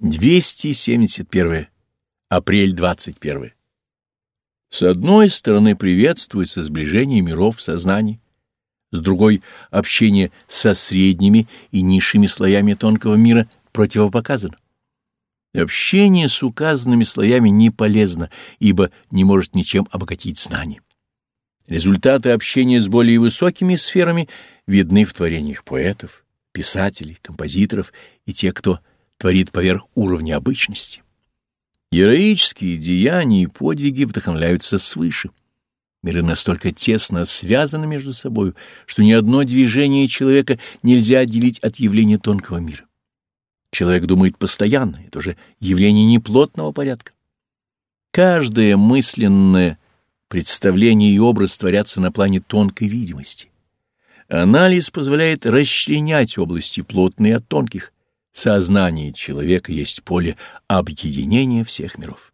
271. Апрель 21. С одной стороны приветствуется сближение миров в сознании, с другой — общение со средними и низшими слоями тонкого мира противопоказано. Общение с указанными слоями не полезно, ибо не может ничем обогатить знание. Результаты общения с более высокими сферами видны в творениях поэтов, писателей, композиторов и тех, кто творит поверх уровня обычности. Героические деяния и подвиги вдохновляются свыше. Миры настолько тесно связаны между собой, что ни одно движение человека нельзя отделить от явления тонкого мира. Человек думает постоянно, это уже явление неплотного порядка. Каждое мысленное представление и образ творятся на плане тонкой видимости. Анализ позволяет расчленять области плотные от тонких, Сознание человека есть поле объединения всех миров.